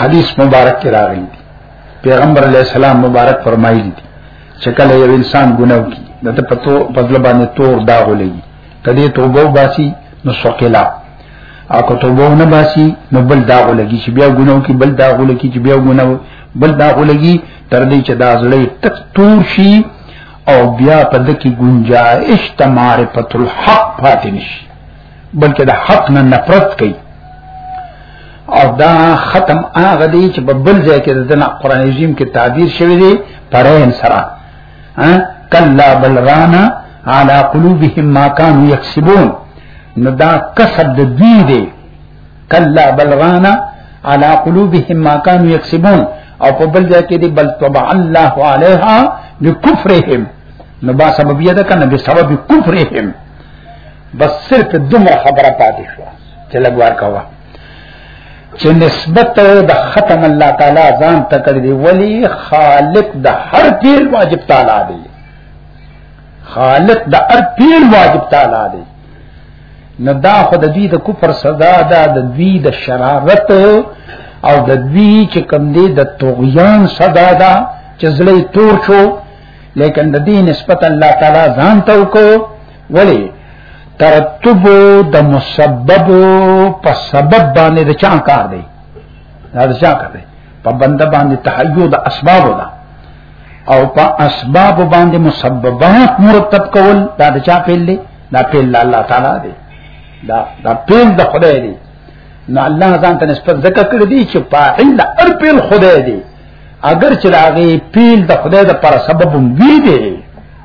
حدیث مبارک کې راغلی دی پیغمبر علی السلام مبارک فرمایلی دی چې کله یو انسان ګناو کی دته پتو بدل باندې تور داغ لګي کدی توبه باسي نو سقلا او که توبه نه باسي نو بل داغ لګي چې بیا ګناو کی بل داغ لګي چې بیا ګناو بل داغ لګي تر دې چې دا زړې تک تور شي او بیا په دکی گنجائش تمارفت الحق پاتې نشي بلکې د حق نه نفرت کوي او دا ختم هغه دی چې په بل ځای کې د قرآن عظیم کې تعبیر شوی دی پرین سره کلا بل رانا على قلوبهم ما كانوا يكسبون نو دا کسب د دوی دی کلا بل رانا على قلوبهم ما كانوا يكسبون او په بل ځای کې دی بل طبع الله عليها بكفرهم نو با سبب یې ده کنه به سبب کفرهم بس صرف دومره خبره پاتې شو چې لګوار کوا چې نسبت د ختم الله تعالی ځان ته کړی دی ولی خالق د هر پیر واجب تعالی دی خالق د هر پیر واجب تعالی دی نو دا خو د دوی د کفر صدا ده د دوی د شرارت او د دوی چې کم دی د طغیان صدا ده چې زړه تور شو لیکن د دې نسبت الله تعالی ځان ته وکړو ولی ترتب د مسبب په سبب باندې د چا کار دی دا د چا کار دی په بنده باندې تحیو د اسباب ده او په اسباب باندې مسببات مرتب کول دا د چا پیل دی دا پیل الله تعالی دی دا دا پیل د خدای دی نو الله ځان ته نسبت ذکر کړی دی چې فاعل د هر پیل خدای دی اگر چې راغی پیل د خدای د پر سبب وی دی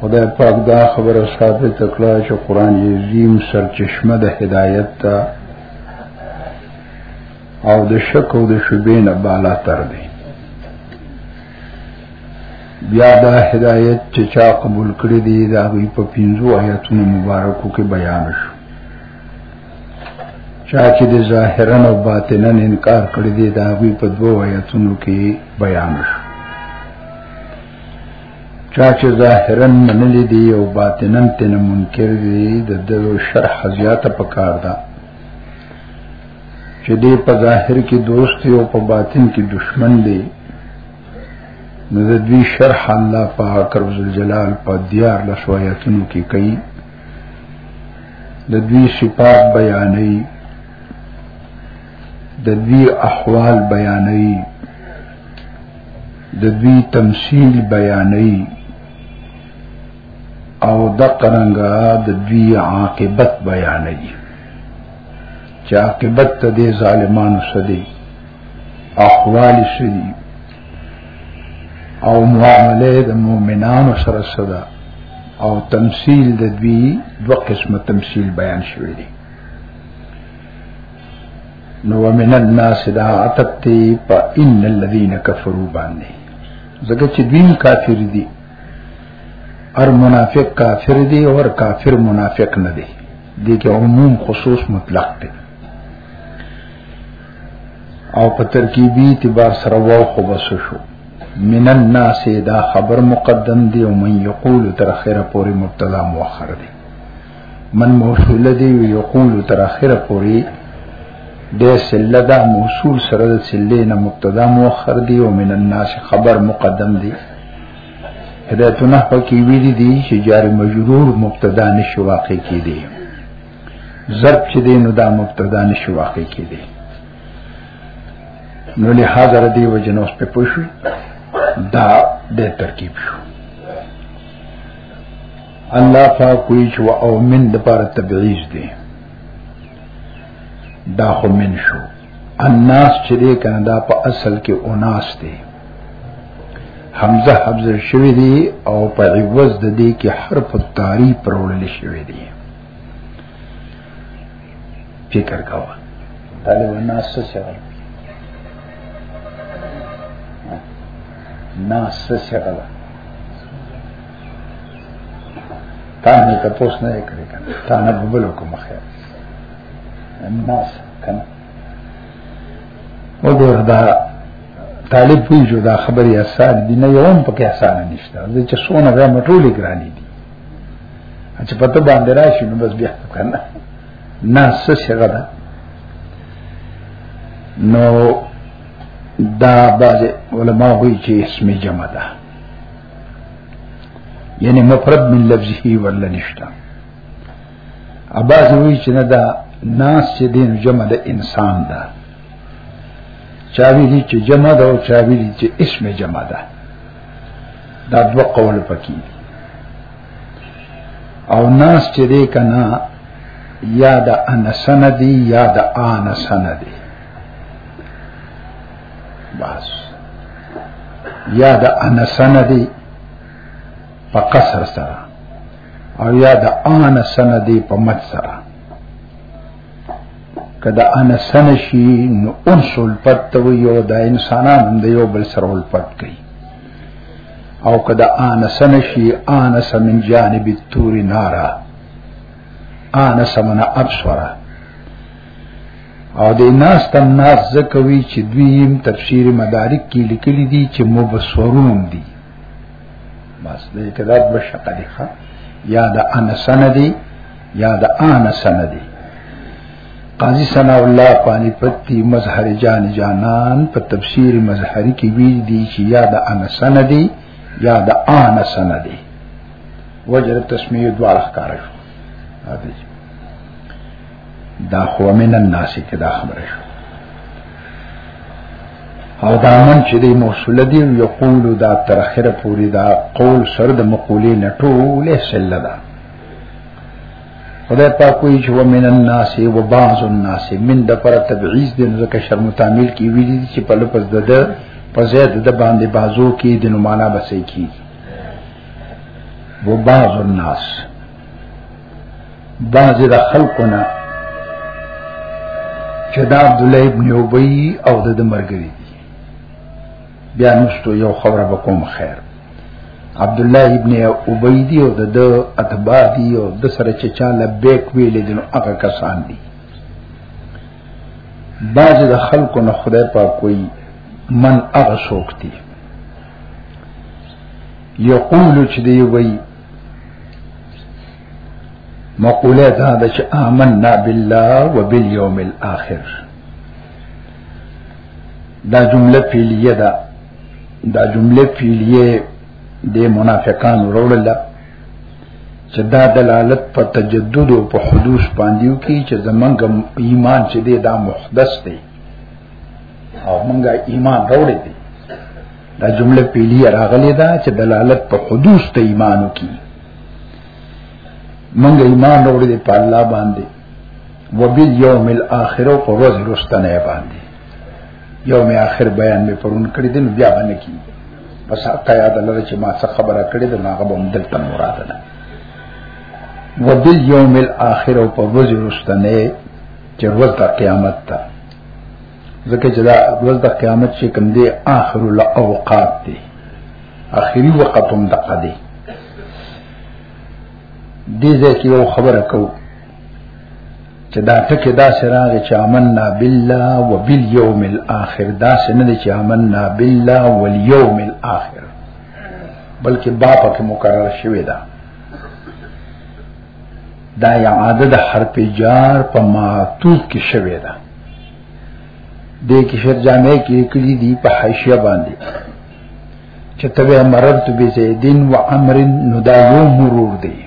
خدای پاک دا خبره ثابت کړه چې قران عظیم سرچشمه د هدایت ده او د شک او د شبې نه بالا تر دی بیا دا هدایت چې چا قبول کړی دی دا غي په پینځو آیاتونو مبارکو کې بیان شو چا چې د ظاهرا او باطنا انکار کړی دی دا وی په دوه آیاتونو کې بیان شو چا چې ظاهرا منلې دی او باطنا تن منکر دی د دو شرح زیاته پکار ده چې دی په ظاهر کې دوست او په باطن کې دشمن دی نو د دوی شرح الله پاک رب الجلال په دیار لسوایتونو کې کوي د دوی صفات بیانې د دوی احوال بیانې د دوی تمثيل بیانې او د قرنګا د دوی عاقبت بیانې چې عاقبت ته د ظالمانو سدي احوال سدي او معامله د مؤمنانو سره صدا او تمثيل د دوی دو قسمه تمثيل بیان شوی دی نو ومن الناس دا عتبتی پا ان الذین کفرو باندې زګه چې دین کافر دي ار منافق کافر دي او کافر منافق نه دي دې کې عموم خصوص مطلق دی او په ترکیبی اعتبار سره واو خو بس شو من الناس دا خبر مقدم دی او من یقول تر اخره پوری مبتلا مؤخر دی من موصول دی او یقول تر اخره پوری د سله دا موصول سره د سله نه مبتدا مؤخر دی او من الناس خبر مقدم دی هدایتونه پکې ویل دي چې جار مجرور مبتدا نشو واقع کیدی ضرب چې دی نو دا مبتدا نشو واقع کیدی نو له حاضر دی وجنوس په پوښو دا د ترکیب شو الله پاک کوئی چې او من د پر تبعیض دی دا خو من شو الناس چې دې کنه دا په اصل کې اوناس دی حمزه حفظ شوی دی او په عوض د دې کې حرف تاری پرول شوی دی فکر کاوه طالب الناس څه شغل ناس څه شغل تا نه تاسو نه کړی کنه تا نه بل کوم خیر الناس کنه وګوره دا طالب وی جو دا خبري آسان دي نه یوم پکې آسان نشته زه چې سونه غو مټولې ګرانې دي چې پته باندې راشي نو بس بیا کنه ناس څه شګه ده نو دا بعض علماء وی چې اسم جمع ده یعنی مفرد من لفظه ولا نشته اباز وی چې نه دا ناس چې دین جمع د انسان ده چاوی دي چې جمع ده او چاوی دي چې اسم جمع ده دا دو قول پکې او ناس چې دې کنا یا د انسان دی یا د انسان دی بس یا د انسان دی په قصر سره او یا د ان سنه دی په مت سره کدا ان سنه شي نو انسل پت وي او د انسانان هم د یو بل سره ول پت کوي او کدا ان سنه شي ان سمن جانب تور نارا ان سمنا ابصرا او د ناس تم ناس زکوي چې دوی تفسیر مدارک کې لیکلي دي چې مبصرون دي بس دې کدا د شقه دی ښا یا د انا سندي یا د انا سندي قاضی ثنا الله پانی پتی مظهر جان جانان په تفسیر مظهری کې وی دي چې یا د انا سندي یا د انا سندي وجر تسمیه دوه ښکارا شو دا خو من الناس کې دا خبره شو او دا من چې دی موصوله دی یقول دا تر اخره پوری دا قول سر د مقولې نه ټوله سله ده خدای پاک کوئی چې ومن الناس و بعض الناس من د پر تبعیض د ځکه شرم تعمیل کی وی دي چې په لپس د د په زید د باندې بازو کې د نمانه بسې کی و بعض الناس بعض د خلقنا چې دا عبد الله ابن ابي او د مرګري بیا نشته یو خبره وکوم خیر عبد الله ابن ابي دی او د اتباع دی او د سره چې چا لبیک ویل دي نو هغه کسان دي بعض د خلکو نه خدای پاک کوئی من هغه شوکتی یقول چې دی وی مقوله دا ده چې آمنا بالله وبالیوم الاخر دا جمله پیلیه ده دا جمله پیلیه د منافقان وروړل ده چې دا دلالت په تجدد او په حدوث باندې کوي چې زمونږ ایمان چې دا محدث دی او مونږه ایمان راوړی دی دا جمله پیلی راغلی دا چې دلالت په حدوث ته ایمانو کی منګ ایمان وروړي دی په الله باندې وبالیوم الاخر او پر ورځ رستنه باندې یوم اخر بیان می پرون کړی دی بیا باندې کی پس حق یاد لره چې ما څه خبره کړې ده هغه به دلته مراد ده وبالیوم الاخر او پر ورځ رستنه چې ورځ قیامت ته ځکه چې دا ورځ د قیامت چې کوم دی آخر الاوقات دی اخري وخت هم دقه دی دې ځکه یو خبره کو چې دا ټکه دا سراغ چې امننا بالله وبالیوم الاخر دا سن دي چې امننا بالله والیوم الاخر بلکې با پکې مکرر شوی دا دا اعاده د حرف جار په معطوف کې شوې ده د کې شر جامع کې کلی دی په حاشیه باندې چې تبه مررت بزیدین و عمر نو دا یو مرور دی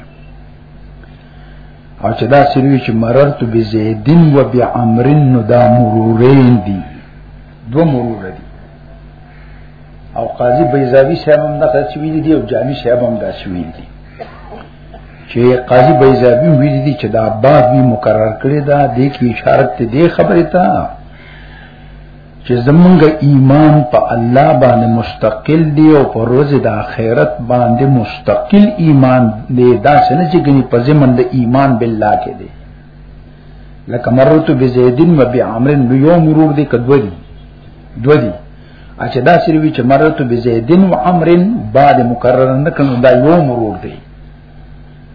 او چې دا سری چې مررت بزیدین و بعمر نو دا مرورین دی دو مرور دی او قاضي بیزاوی صاحب هم دا چې ویل دی او جامی صاحب هم دا چې ویل دی چې قاضي بیزابي ویل دي چې دا باب یې مقرر کړی دا د کی اشاره ته دی خبره تا چې زمونږ ایمان په الله باندې مستقل دی او په روز د آخرت باندې مستقل ایمان دی دا څنګه چې ګني په زمن د ایمان بالله کې دی لکه مرتو بزیدین و بعمرن یوم ورور دی کدوی دوی اچھا دا سری وی چې مرت بزیدن و امر بعد مکرر نه کنه دا یو مرور دی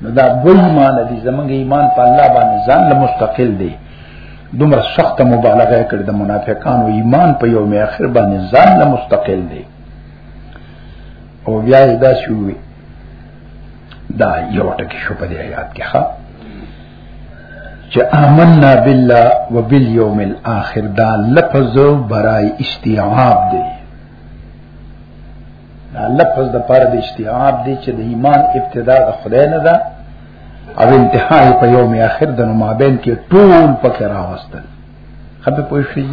نو دا دوی ایمان دي زمونږ ایمان په الله باندې ځان له مستقل دی دومره سخت مبالغه کړې د منافقانو ایمان په یوم اخر باندې ځان له مستقل دی او بیا دا شوی دا یو ټکی شو په دې آیات کې ښا چې آمنا بالله وبالیوم الاخر دا لفظ برای استیعاب دی دا لفظ د پر د استیعاب دی چې د ایمان ابتدا د خدای نه ده او انتهای په یوم اخر د مابین کې ټول پکې راوستل خبر پوه شئ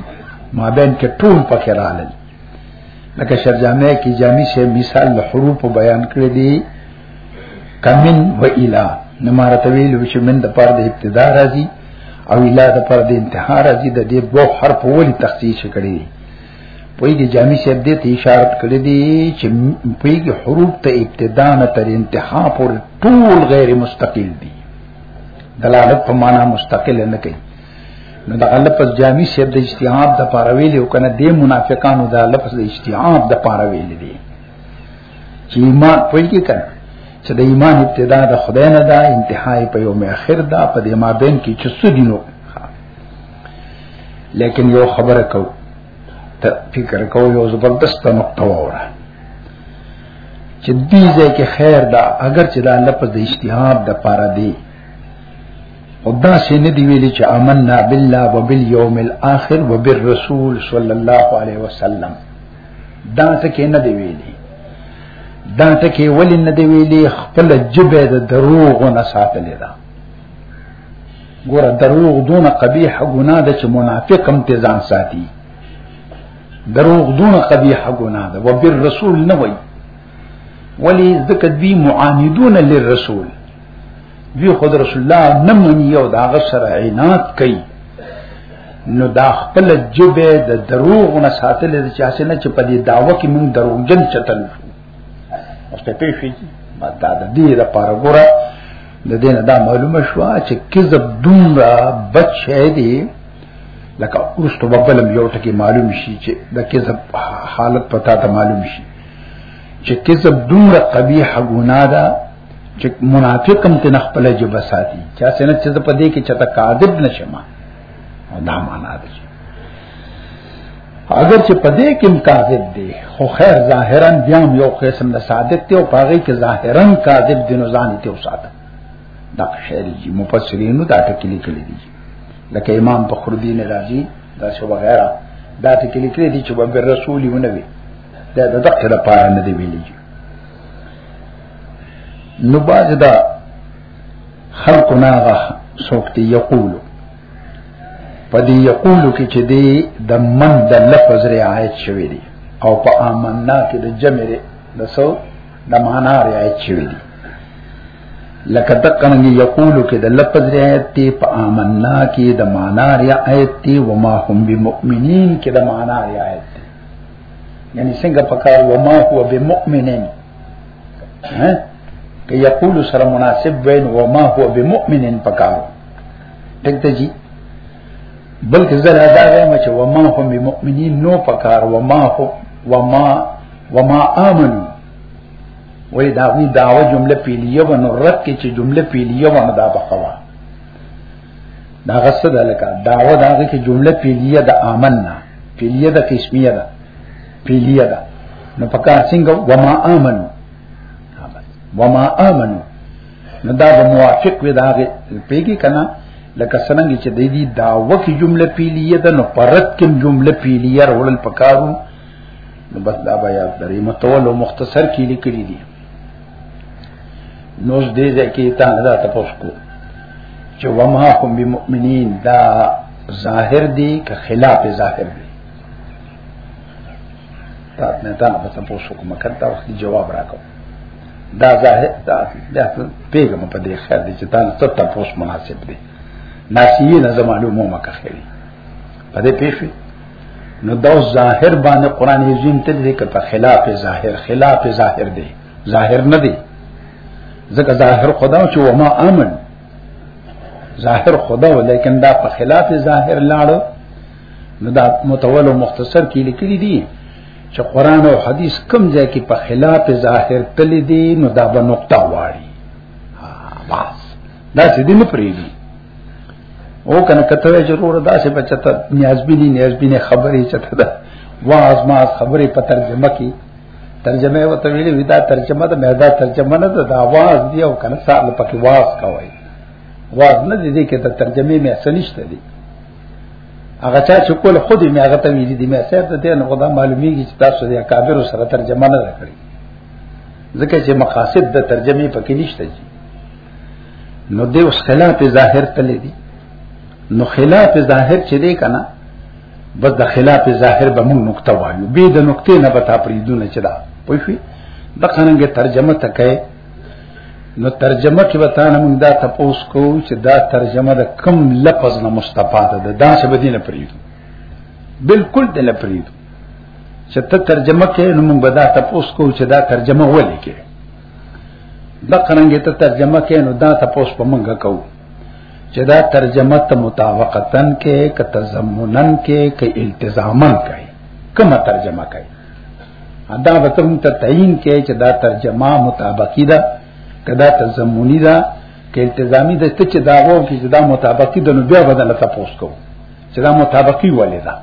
مابین کې ټول پکې راغلل لکه شرجامه کې جامع شه مثال حروف بیان کړی دی کمن و اله نمارته ویلو چې من د پر د ابتدا راځي او اله د پر د انتها راځي د دې دوه حرف ولې تخصیص کړي پویږي جامع شپ دې ته اشاره کړې دي چې پویږي حروف ته ابتدا نه تر انتها پر ټول غیر مستقل دي دلالت په معنا مستقل نه کوي نو دا غلط پس جامع شپ د اجتهاد د پاره ویلې او کنه د منافقانو دا لفظ د اجتهاد د پاره ویلې دي چې ایمان پوهیږي کنه چې د ایمان ابتدا د خدای نه ده انتهای په یوم اخر ده په دې ما بین کې چې څه دینو لیکن یو خبره کو ته فکر کو یو زبردست نقطه وره چې دې ځای کې خیر ده اگر چې دا لفظ د اجتهاد د پاره دی خدا سي نه دی ویلي چې آمنا بالله وبالیوم الاخر وبالرسول صلی الله علیه وسلم دا ټکی نه دی ویلي دا ټکی ولی نه دی ویلي خپل جبه د دروغ نه ساتلې ده ګوره دروغ دون قبیح ګناه ده چې منافق هم ته ځان ساتي دروغ دون قبیح ګناه ده وبر رسول نه وایي ولی ذکر دی معاندون للرسول دوی خود رسول الله نه مني او دا غسر عینات کوي نو دا خپل جبه د دروغ نه ساتل د چاسه نه چې په دې داوا کې مونږ دروغجن چتل اوس ته پیښې ما دا د دې لپاره ګوره د دې نه دا معلومه شو چې کذب دومره بچ شې دی لکه اوس ته ببلم یو ټکی معلوم شي چې د کذب حالت پتا ته معلوم شي چې کذب دومره قبیح ګناه ده چې منافق هم تن خپل جب ساتي چا څنګه چې په دې کې چته کاذب نشم دا معنا ده اگر چې په دې کې کاذب دی خو خیر ظاهرا بیا یو قسم د صادق دی او پاغي کې ظاهرا کاذب دی نو ځان ته وساته دا شعري جی مفسرینو دا ټکلی کړی دی لکه امام فخر الدین رازی دا شو وغیرہ دا ټکلی کړی دی چې بغیر رسول ونه وي دا د دقه لپاره نه دی ویلي نو باز دا خلق ناغه سوکتی یقولو په دې یقولو کې چې دی د من د لفظ رعایت شوی دی او په امنا کې د جمع د سو د معنا رعایت شوی دی لکه دقنګ یقولو کې د لفظ رعایت دی په امنا کې د معنا رعایت دی وما هم بمؤمنین کې د معنا رعایت یعنی څنګه پکار و ما هو بمؤمنین ها که یقول سره مناسب وین و ما هو بمؤمنین پکار ټک ته جی بلکې زه دا وایم چې و ما هم بمؤمنین نو پکار و ما هو و ما و ما امنو وې دا وی داو جمله پیلیه و نو رد کې چې جمله پیلیه و نه دا بخوا دا غصه ده لکه دعوه دا هغه کې جمله پیلیه د آمنا پیلیه د قسمیه ده پیلیه ده نو په کار څنګه وما آمن وما آمن نو دا به موافق وي دا پیګی کنه لکه څنګه چې د دې دعوه کې جمله پیلیه ده نو پرد کې جمله پیلیه رول پکارو نو بس دا بیا درې متول او مختصر کې لیکلي دي نو دې ځکه ته دا تاسو کو چې وما هم بمؤمنین دا ظاهر دی که خلاف ظاهر دی تا نه تا په تاسو کوم کړه وخت جواب راکو دا ظاهر دا د پیغام په دې خیر دی چې تاسو ته تاسو مناسب دی ناسیه نه زمالو مو مکه خیر په دې پیښه نو دا ظاهر باندې قران عظیم ته دې کته خلاف ظاهر خلاف ظاهر دی ظاهر نه دی ځکه ظاهر خدا چې وما امن ظاهر خدا ولیکن دا په خلاف ظاهر لاړو نو دا متول او مختصر کې لیکلي دي چې قران او حديث کم ځای کې په خلاف ظاهر تللی دي نو دا به نقطه واړي بس دا څه دي نه پریږي او کنه کته ضرور دا څه بچته نیازبینی نیازبینه خبرې چته دا واز ما خبرې په ترجمه کې ترجمه و تویل وی دا ترجمه ده مېدا ترجمه نه ده دا واز دی او کنه سال پکې واز کوي واز نه دي کې ته ترجمه مې سنشته دي هغه چا چې کول خود مې هغه ته ویل دي مې سره ته دې نه خدا معلومیږي چې تاسو دې اکابر سره ترجمه نه کړی ځکه چې مقاصد د ترجمه پکې نشته دي نو دې اوس خلاف ظاهر تللی دي نو خلاف ظاهر چې دې کنه بس د خلاف ظاهر به موږ نقطه وایو به د نقطې نه به تا پریدونه چې دا پوه شئ د قانونګ ترجمه تکای نو ترجمه کې به تانه موږ دا تپوس کو چې دا ترجمه د کم لفظ نه مستفاده ده دا څه بدینه پریدو بالکل د نه پریدو چې ته ترجمه کې نو موږ به دا تپوس کو چې دا ترجمه ولې کې د قانونګ ته ترجمه کې نو دا تپوس په موږ کوو چې دا ترجمه ته مطابقتن کې ک تضمنن کې ک التزامن کوي کومه ترجمه کوي دا به تم ته تعین کې چې دا ترجمه مطابقی ده کدا تضمنی ده ک التزامی ده ته چې دا وو کې چې دا مطابقی ده نو بیا بدل ته پوس کو چې دا مطابقی ولې ده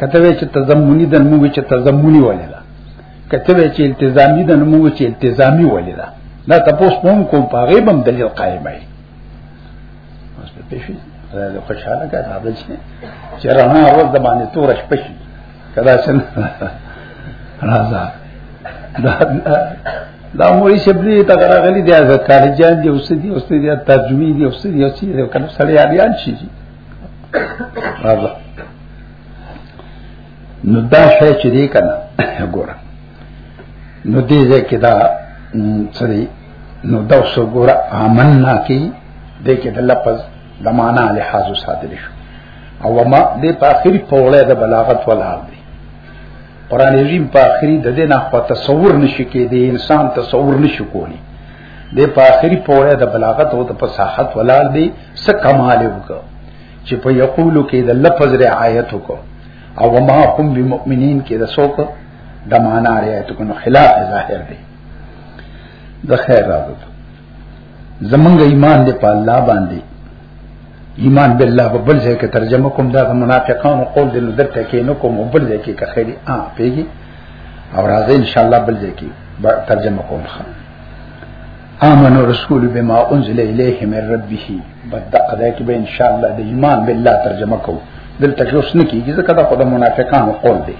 کته چې تضمنی ده نو چې تضمنی ولې ده کته وی چې التزامي د نمو چې التزامي ولې ده دا تاسو کوم کوم په غیب هم دلیل قائم وي اوس په پیښې دا خوشاله کا دا بل شي چې رڼا ورځ د باندې تور شپه شي کدا څنګه راځه دا دا موري شبلی ته راغلي دی ځکه کالجان دی اوس دی اوس دی ترجمه دی اوس دی اوس دی کنه سړی اړیان شي راځه نو دا شې چې دی کنه ګور نو دې ځکه دا سری نو دا سو ګور آمنا کی دې کې د لفظ د معنا له حاضر صادل شو او ما دې په اخري پوله د بلاغت ولال دی قران عظیم په اخري د دې نه خو تصور نشي کې دې انسان تصور نشي کولی دې په اخري پوله د بلاغت او د فصاحت ولال دی څه کمال وکړ چې په یقولو کې د لفظ رعایت کو او ما هم بمؤمنین کې د سوک د معنا رعایت کو نو خلاف ظاهر دی د خیر راځو زمونږ ایمان دی په الله باندې ایمان بالله په بل ځای کې ترجمه کوم دا د منافقانو قول دی نو درته کې نو کوم بل ځای کې که خیری ا پیږي او راځي ان شاء الله بل ځای کې ترجمه کوم خان آمن رسول بما انزل الیه من ربه بد ادا کې به ان شاء الله د ایمان بالله ترجمه کو دلته کې اوس نه کیږي ځکه دا خدای منافقانو قول دی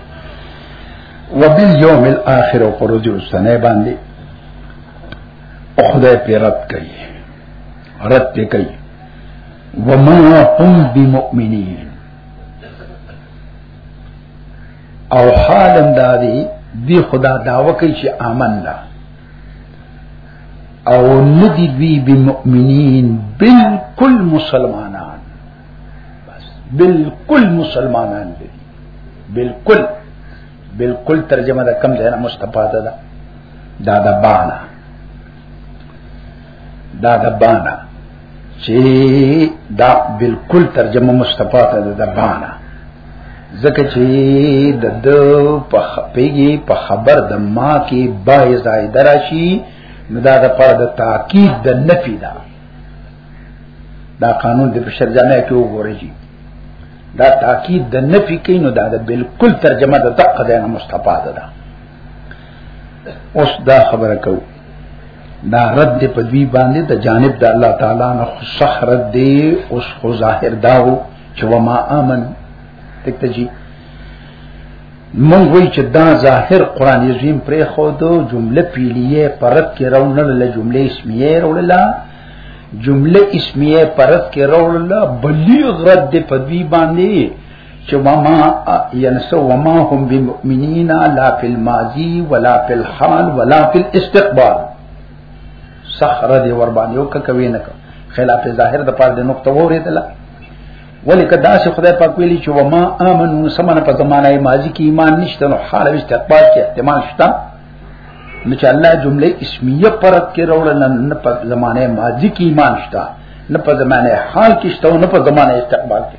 وبالیوم الاخر او پر ورځې سنه باندې او خدای په رد کوي رد په کوي وما هم بمؤمنین او حالم دادی دی خدا داوکی چې آمنا او ندی دوی بمؤمنین بالکل مسلمانان بس بالکل مسلمانان دی بالکل بالکل ترجمه دا کم ځای نه مستفاده ده دا د بانا دا د بانا چې دا بالکل ترجمه مصطفی ته د دبانا ځکه چې د د په خپېږي په خبر د ما کې با زائد راشي نو دا د پر د تاکید د نفي دا دا قانون د بشر جامع کې وګورئ دا تاکید د نفي کې نو دا د بالکل ترجمه د دقه د مصطفی ده اوس دا خبره کوو دا رد دی په دوی باندې د جانب د الله تعالی نه صح رد دی اوس خو ظاهر داو چې و ما امن تکته جی مونږ وی چې دا ظاهر قران عظیم پرې خو دو جمله پیلیه پرد کې راونل له جمله اسمیه راولله جمله اسمیه پرد کې راولله بلیغ رد دی په دوی باندې چې وما ينسو وما هم بمؤمنين لا في الماضي ولا في الحال ولا في الاستقبال سخر دی ور باندې او کوي نه خلاف ظاهر د پاره د نقطه وریدله ولیک داسې خدای پاک ویلی چې وما امنو سمنه په زمانه ماضی کې ایمان نشته نو حال او استقبال کې احتمال شته نو چې الله جمله اسمیه پرد کې راوړل نه په زمانه ماضی کې ایمان شته نه په زمانه حال کې شته نه په زمانه استقبال کې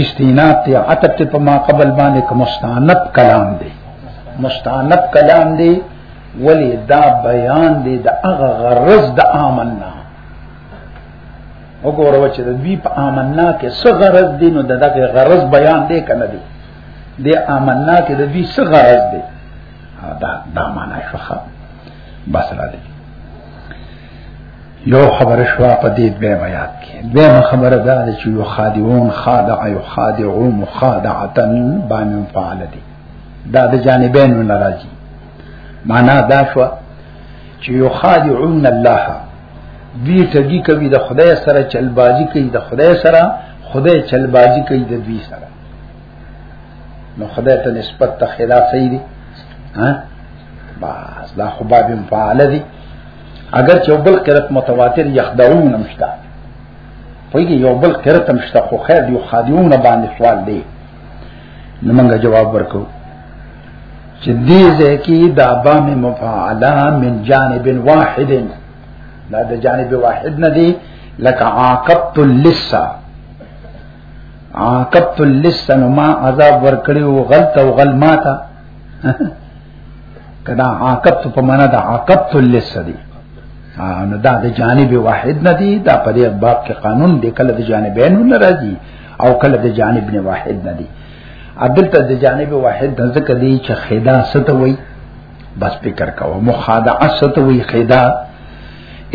استیناد ته عتب ته په ما قبل باندې کوم مستانب کلام دی مستانب کلام دی ولی دا بیان دی د هغه غرض د آمنا وګوره چې د دوی په آمنا کې څه غرض دی نو دغه غرض بیان دی کنه دی د آمنا کې د دوی څه غرض دی دا دا معنا شوخه بس را دی یو خبر شوا په دې دوه بیات کې دوه خبره دا ده چې یو خادعون خادع یو خادعو مخادعتن باندې فعال دي دا د جانبین نه راځي معنا دا شو چې یو خادعون الله دوی ټګي کوي د خدای سره چلبازي کوي د خدای سره خدای چلبازي کوي د دوی سره نو خدای ته نسبت ته خلاف صحیح دي ها بس دا خو باب فعال دي اگر چې بل قرت متواتر یخدعون مشتا پویږي یو بل قرت مشتا خو خیر یو خادعون باندې سوال دی نو موږ جواب ورکو چې دې ځکه دا با مې مفعلا من جانب واحد دا د جانب واحد نه دی لکه عاقبت اللسا عاقبت اللسا نو ما عذاب ورکړي او غلط او غلماته کدا عاقبت په معنا د عاقبت لس دی نو دا د جانب واحد نه دی دا په دې باب کې قانون دی کله د جانبین نه راځي او کله د جانب نه واحد نه دی عدل ته د جانب واحد د ذکر دی چې خدا ستوي بس فکر کوه مخادعه ستوي خدا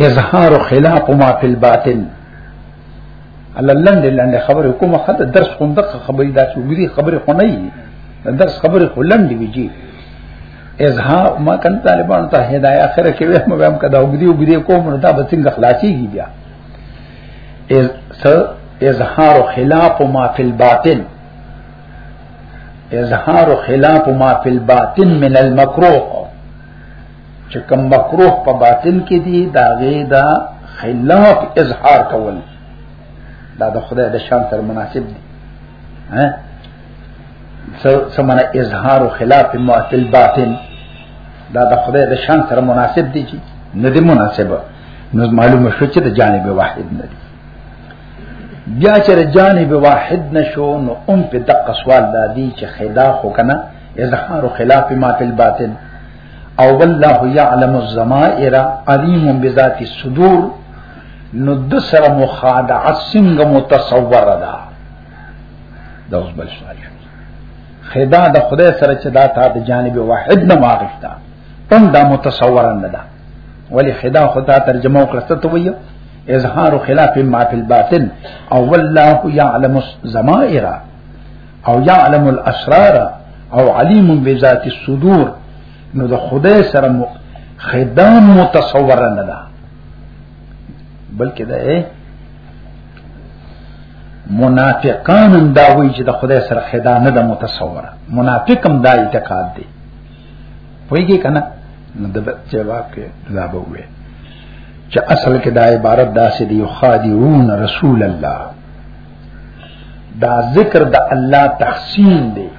اظهار خلاف ما فی الباطن الله لند لند خبره کومه خدای درس کوم دغه خبرې دا چې وګړي خبره خو نه وي درس خبره خو لند وي جی ازها ما کن طالبان ته هدايه اخره کې وهم وهم کدا وګړي وګړي کوم نو دا به څنګه خلاصيږي بیا از سر اظهار خلاف ما فی الباطن اظهار خلاف ما فی الباطن من المکروه چې کوم مکروه په باطن کې دي دا غي دا خلاف اظهار کول دا د خدای د شان سره مناسب دي ها سمنه اظهار او خلاف معتل باطن دا د خدای د شان سره مناسب دي چې نه دي مناسبه نو معلومه شو چې د جانب واحد نه دي بیا چې د جانب واحد نشو نو اون په دقه سوال دادی چې خلاف وکنه اظهار او خلاف معتل باطن او والله يعلم الزمائر عليم بذات الصدور نو د سره مخادعه څنګه متصور ده دا اوس بل سوال خدا د خدای سره چې دا تا د جانب واحد نه واقف ده هم دا متصور نه ده ولی خدا خدا ترجمه وکړه ته وایو اظهار خلاف ما فی الباطن او والله يعلم الزمائر او يعلم الاسرار او عليم بذات الصدور نو د خدای سره خدام متصور نه ده بلکې ده منافقان دا وی چې د خدای سره خدا نه ده متصوره منافقم دا اعتقاد دی وایي کنه نو د جواب کې دا به وي چې اصل کې دا عبارت داسې دی خادعون رسول الله دا ذکر د الله تحسین دی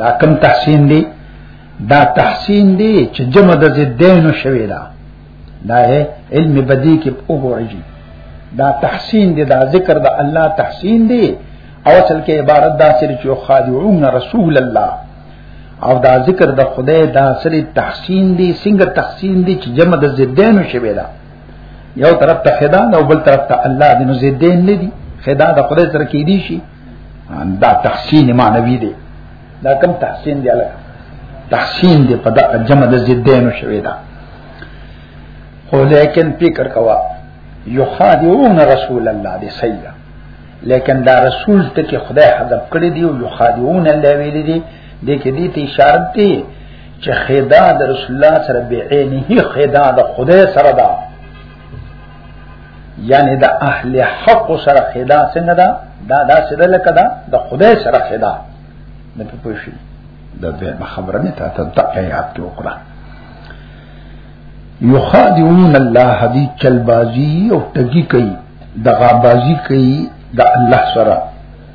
دا کم تحسین دی دا تحسین دی چې جمع د زدینو شوی دا دا علم بدی کې په وګورئ دا تحسین دی دا ذکر د الله تحسین دی او اصل کې عبارت دا سری چې خادعون رسول الله او دا ذکر د خدای دا سری تحسین دی څنګه تحسین دی چې جمع د زدینو شوی دا یو طرف ته خدا او بل طرف ته الله د نو زیدین نه دي خدا د خدای سره کې دي شي دا تحسین معنوي دی دا کم تحسین دی الګ تحسین دی په جمع د زیدین شوی دا خو لیکن فکر کوا یخادعون رسول الله دی سیدا لیکن دا رسول ته کې خدای حذف کړی دی او یخادعون الله ویل دي دې کې دې ته اشاره دي چې خدا د رسول الله سره به عینه خدا د خدای سره ده یعنی د اهل حق سره خدا څنګه ده دا دا سره لکه ده د خدای سره خدا نه پوه شي د به خبره نه ته ته آیات کې وکړه یخادعون الله دی چلبازی او ټګی کوي دغه بازی کوي د الله سره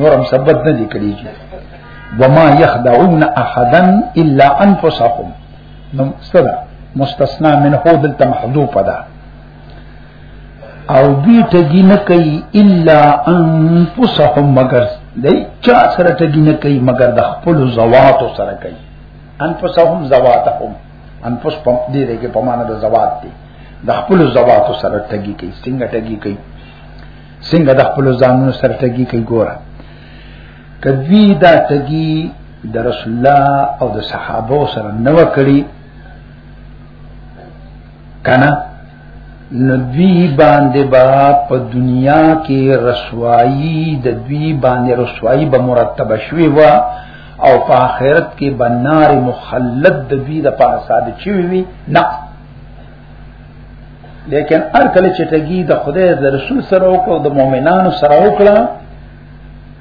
نورم ثبت نه دي کړی چې وما يخدعون احدا الا انفسهم نو صدا مستثنا من هو دلته محذوف ده او بی تگی نکی الا انفسهم مگر دی چا سره تگی نکی مگر د خپل زوات سره کوي انفسهم زواتهم انفس پم دې دې کې پمانه د زوات دي د خپل زوات سره تگی کوي څنګه تگی کوي څنګه د خپل ځانونو سره ټګي کوي ګوره کدوی دا ټګي د رسول الله او د صحابه سره نو کړی کنه ندوی باندې با په دنیا کې رسوایی د دوی باندې رسوایی به مرتب شوی و او په آخرت کې بنار مخلد د دوی د پاره ثابت شوی وي نه لیکن هر کله چې ټګي د خدای د رسول سره او د مؤمنانو سره وکړه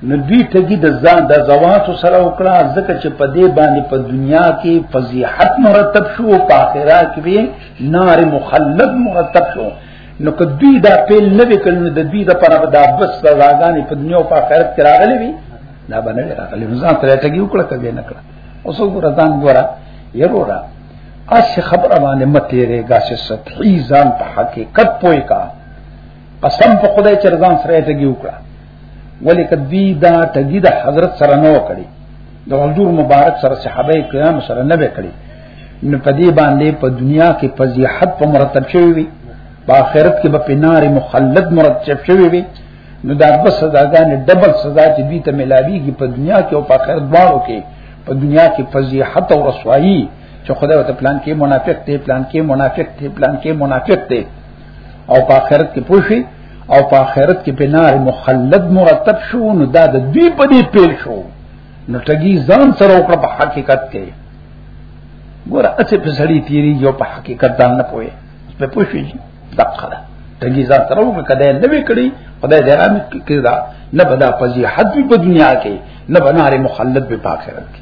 نو دوی ټګي د ځان د زوات سره وکړه ځکه چې په دې باندې په دنیا کې فضیحت مرتب شو او په آخرت کې به نار مخلد مرتب شو نو که دوی دا پیل نه وکړ نو د دوی د پر د بس سزاګانې په دنیا او په آخرت کې راغلي وي دا باندې راغلي ځان ترې ټګي وکړه کبه نه کړه اوس وګوره ځان ګوره یروره اس خبر باندې مته رېګا چې سطحي ځان په حقیقت پوي کا قسم په خدای چې ځان سره ټګي وکړه ولی کدی دا ټګي د حضرت سره نه وکړي د حضور مبارک سره صحابه کرام سره نه وکړي نو په دې باندې په دنیا کې فضیحت په مرتب شوی وي په آخرت کې به پنار مخلد مرتب شوی وي نو دا بس سزاګانې ډبل سزا چې دوی ته ملاويږي په دنیا کې او په آخرت دواړو کې په دنیا کې فضیحت او رسوایی چې خدای وته پلان کې منافق دی پلان کې منافق دی پلان کې منافق دی او په آخرت کې پوښي او په آخرت کې په نار مخلد مرتب شو نو دا د دوی په دې پیل شو نو ټګي ځان سره وکړه په حقیقت کې ګوره اته په سړی تیری یو په حقیقت ځان نه پوي په پوښي دقه ټګي ځان سره وکړه کله نه وکړي خدای دې رحم کړي دا نه بدا پزی حد په دنیا کې نه بنار مخلد په آخرت کې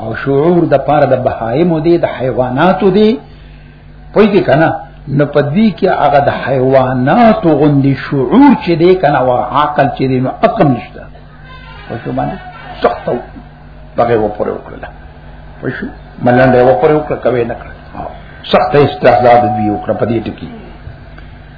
او شعور د پاره د بهایم دی د حیواناتو دی پوی کې کنه نو پدې کې هغه د حیواناتو غوندي شعور چې دی کنه او عقل چې دی نو عقل نشته په شو باندې سخت او بغه و پرې وکړه په شو ملنده و پرې وکړه کوي نه کړ سخت استعداد دی وکړه پدې ټکی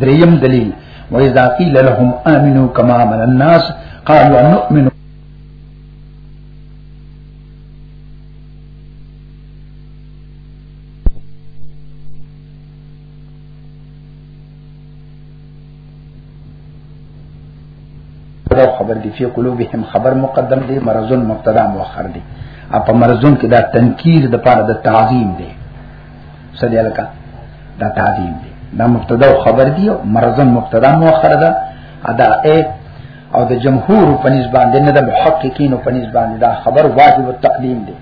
دریم دلیل و اذا قیل لهم امنو کما من الناس قالوا نؤمن خبر دی فی قلوبهم خبر مقدم دی مرزون مبتدا مؤخر دی اپ مرزون کې دا تنکیر د پاره د تعظیم دی سړي الکا دا تعظیم دی دا مبتدا خبر دی او مرزن مبتدا مؤخر ده ادا اے او د جمهور په نسبت د نه د محققین په نسبت دا خبر واجب التقدیم دی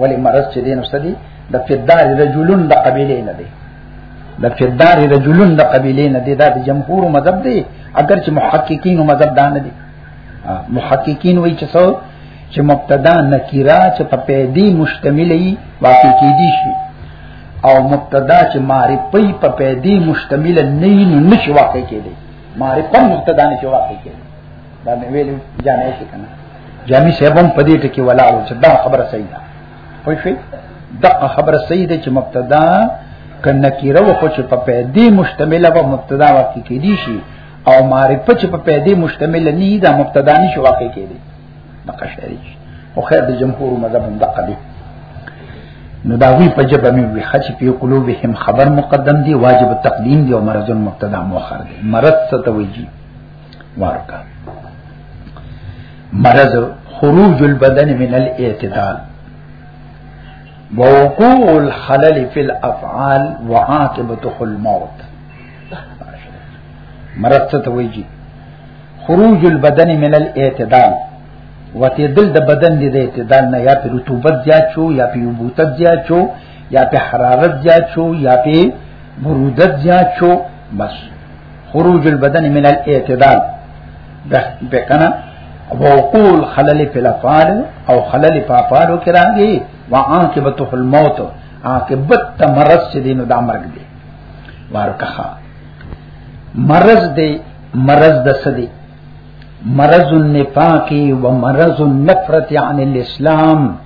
ولی مرز چې دین وسدي د فدار رجلون د قبیله نه دی د فدار رجلون د قبیله نه دی دا د جمهور مذهب دی اگر چې محققین مذهب دان دي محققین وایي چې څو چې مبتدا نکیرا چې په پیدي مشتملې واقع کیدی شي او مبتدا چې معرفي په پیدي مشتمل نه وي نو نشي واقع کیدی معرفه مبتدا نشي واقع کیدی دا مې ویل جامع شي کنه جامع سبم په دې ټکی ولا او چې دا خبره صحیح ده پوه شئ دا خبره صحیح ده چې مبتدا کنه کیره و خو چې په پیدي مشتمل و مبتدا واقع کیدی شي او معرفه چې په پیدي مشتمل نه ده مبتدا نشي واقع کیدی دغه شری او خیر د جمهور مذهب هم دغه دی نو دا وی په جبه مې وی خچ په قلوبهم خبر مقدم دی واجب تقدیم دی او مرض مبتدا مؤخر دی مرض څه ته ویږي وارکا مرض خروج البدن من الاعتدال ووقوع الخلل في الافعال وعاقبته الموت مرض څه ته ویږي خروج البدن من الاعتدال وته دل د بدن د اعتدال نه یا په رطوبت زیات شو یا په یبوتت زیات شو یا په حرارت زیات شو یا په برودت زیات شو بس خروج البدن من الاعتدال ده بکنه وقول خلل فی الافعال او خلل په افعالو کې راځي وعاقبته الموت عاقبت تمرس دینو دا مرګ دی وارکه مرز دی مرض د سدي مرض النفاق و مرض النفرت عن الاسلام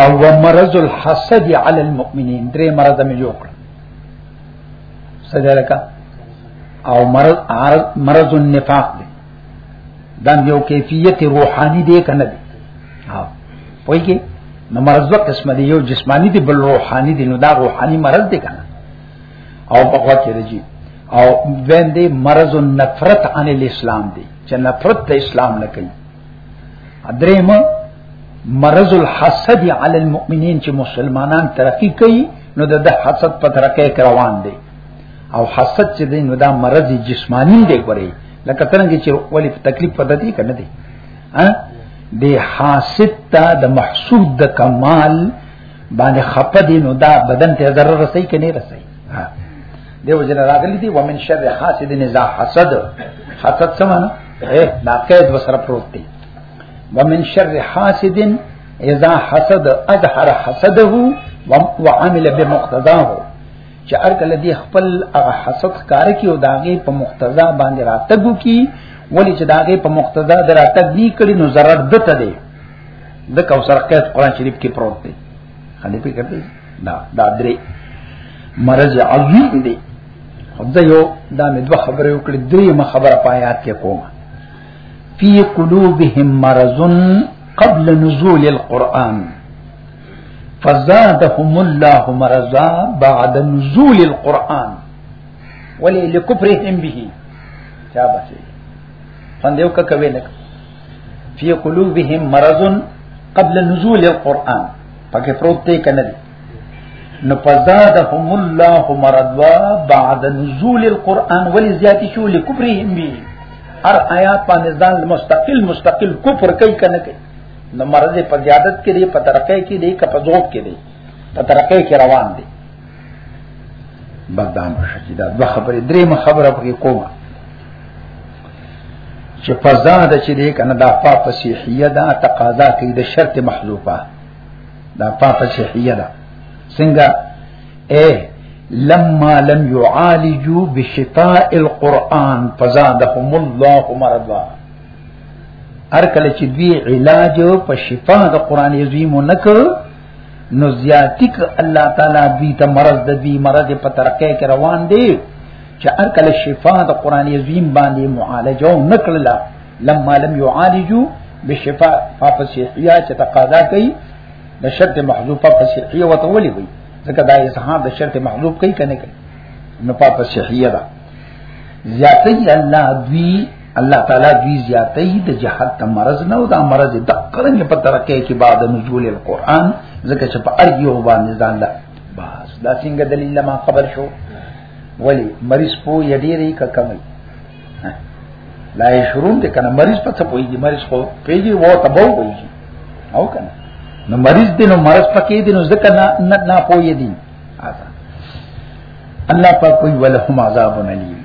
او و مرض الحسد علی المؤمنین درې مرض مې جوړ کړ سجلکا او مرض عارض مرض النفاق دی دا یو کیفیت روحانی دی کنه دی ها وایي کې نو مرض وقت اسمه دی یو جسمانی دی بل روحانی دی نو دا روحانی مرض دی کنه او په خوا کې رجی او وین دی مرض النفرت عن الاسلام دی چې نفرت ته اسلام نه کوي دریم مرض الحسد علی المؤمنین چې مسلمانان ترقی کوي نو د حسد په ترقه کې روان دي او حسد چې دی نو دا مرض جسمانی دی ګوري لکه څنګه چې ولی تکلیف پته دی کنه دی ها د حاسد ته د محسود د کمال باندې خپه دي نو دا بدن ته ضرر رسي کې نه رسي دیو جن راغلی دی ومن شر حاسد اذا حسد حسد سمانا اے دا قید وسره پروت دی ومن شر حاسد اذا حسد اظهر حسده وعمل بمقتضاه چې هر کله دی خپل هغه حسد کار کی او داغه په مقتضا باندې راتګو کی ولی چې داغه په مقتضا دراتګ نه کړي نو ضرر دته دی د کوثر قید قران شریف کې پروت دی خلې په کړی دا دا درې مرز عظیم دی خدای یو دا مې دوه خبرې وکړې درې ما خبره پایات کې کومه فی قلوبهم مرض قبل نزول القرآن فزادهم الله مرضا بعد نزول القرآن ولی لکفرهم به چا بسی فندیو کا کوي نه فی قلوبهم مرض قبل نزول القرآن پکې پروت دی کنه دی نو فزادهم الله مرضوا بعد نزول القرآن ولی زیاتی شو لکفرهم بی هر آیات باندې ځان مستقل مستقل کفر کوي کنه کوي نو مرض په زیادت کې دی په ترقې کې دی که په ذوق کې دی په ترقې کې روان دی بدام شي دا دوه خبرې درې خبره پکې کومه چې فضا د چې دې کنه دا فا فصیحیه دا تقاضا کوي د شرط محذوفه دا فا فصیحیه دا څنګه اے لما لم يعالجوا بشفاء القرآن فزادهم الله مرضا هر کله چې دوی علاج په شفا د قران عظیم نکړ نو زیاتی ک الله تعالی دوی ته مرض د دوی مرض په ترقه کې روان دی چې هر کله شفا د قران عظیم باندې معالجه نکړه لما لم يعالجوا بشفاء فصحیه چې تقاضا کوي د شرط محذوفه فصحیه وته ولي وي ځکه دا اظهار د شرط محذوف کوي کنه کوي نو فصحیه ده زیاتی الله دوی الله تعالی دوی زیاته هی د جهاد ته مرز نه او دا مرز د قرن په ترکه کې بعد نزول القرآن ځکه چې په ارګ یو باندې ځان لا بس دا څنګه دلیل ما خبر شو ولی مریض پو یډیری کا کمی لا شرون دې کنه مریض په څه پويږي مریض خو پیږي وو تبو پويږي او کنه نو مریض دې نو مرض پکې دې نو ځکه نه نه پوي دي الله پاک کوئی ولهم عذاب نلیم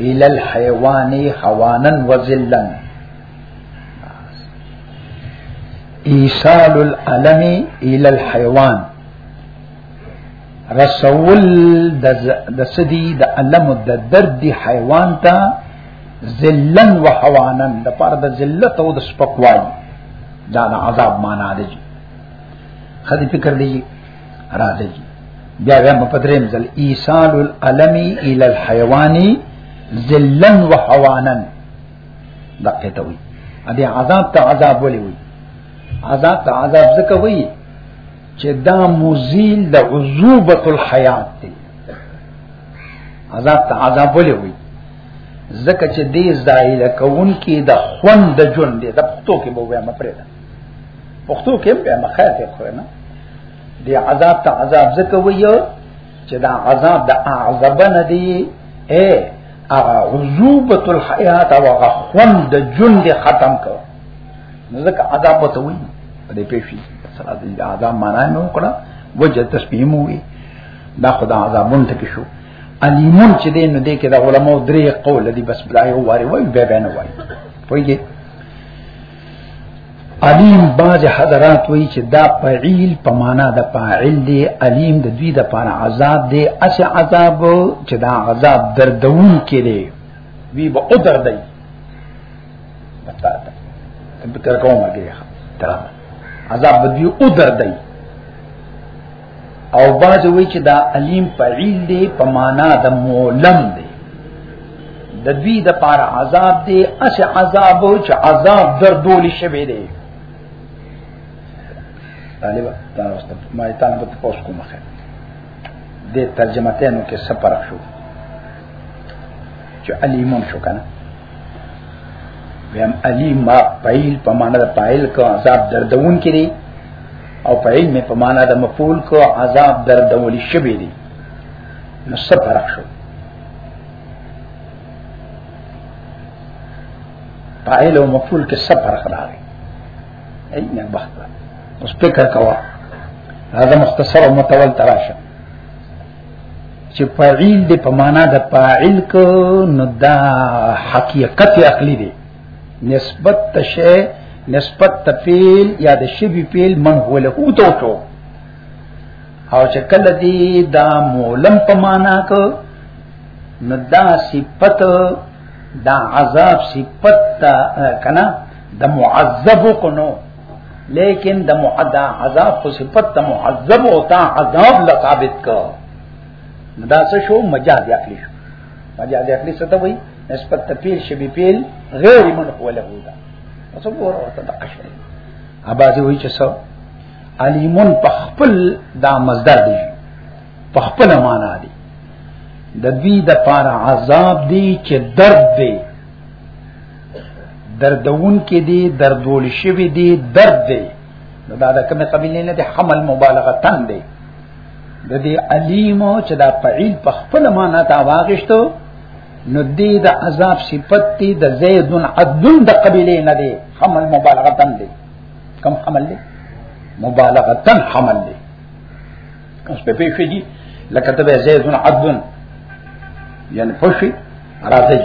الى الحيوان حوانا وذلا ایصال العلم الى الحيوان رسول د سدي د علم د درد حیوان ته ذلن و حوانن د پر د ذلت او د سپکوالي دا د عذاب معنا دی خدي فکر دی را دی بیا بیا په دریم ځل ایصال الالمی ال الحیوانی ذلا وحوانا دقه ته وي ا دې عذاب ته عذاب ولي وي عذاب ته عذاب ځکه وي چې دا مزیل د عذوبت الحیات دی عذاب ته عذاب ولې وي زکه چې دې زایل کون کې د خوند ژوند دی د پښتو کې به وایم پرې پښتو کې به مخه ته خو نه دی عذاب ته عذاب زکه ویو چې دا عذاب د اعذاب نه دی اے اغه عذوبۃ الحیات او هغه خوند د جون دی ختم کو ځکه عذاب ته وی په دې پیښې سره د عذاب معنا نه وکړه وجه تسبیح مو وی دا خدا عذابون ته کې شو علیمون چې دین نو دې کې د علماو درې قول دي بس بلای واره وای به به نه وای پوهیږي علیم باز حضرات وی چې دا فعیل په معنا د فاعل دی علیم د دوی د پاره عذاب دی اس عذاب چې دا عذاب دردون کې دی وی به او درد دی پتا ده تم تر کومه کې تر عذاب به او درد دی او باز وی چې دا علیم فعیل دی په معنا د مولم دی د دوی د پار عذاب دی اس عذاب او چې عذاب دردول شوی دی طالب دا واست ما ته نه په پوس کومه دې ترجمه ته نو کې سفر شو چې علیمون شو کنه ویم علی ما پایل په معنا د پایل کو عذاب دردون کړي او پایل می په معنا د مفعول کو عذاب دردول شبي دي نو څه فرق شو پایل او مفعول کې څه فرق راغی اینه بحث اوس فکر کوا هذا مختصر متول تراشه چې فاعل د په معنا د فاعل کو نو دا حقیقت عقلی دی نسبت تشه نسبت تفیل یا د شبی پیل من هو له او تو تو او چې کله دی دا مولم په معنا کو نو دا صفت دا عذاب صفت کنا د معذب کو نو لیکن د معدا عذاب په صفت د معذب او تا عذاب لقابت کا دا څه شو مجاز عقلی شو مجاز عقلی څه ته وای نسبت ته پیل شبي پیل غیر من هو له دا اوس وګوره ورته د قشر اباځي وای چې څو علیمون په خپل دا مصدر دی په خپل معنا دی د دوی د پاره عذاب دی چې درد دی دردون کې دي دردول شوی دي درد دی نو دا د کومه قبیله نه دي حمل مبالغه تن دی د دې علیم چې دا فعیل په خپل معنا تا واغشتو نو دې د عذاب صفت دی د زید عدل د قبیله نه دی حمل مبالغه تن دی کم حمل دی مبالغه تن حمل دی اوس په پیښې دي لکه ته به زیدون عدن یعنی پښې راځي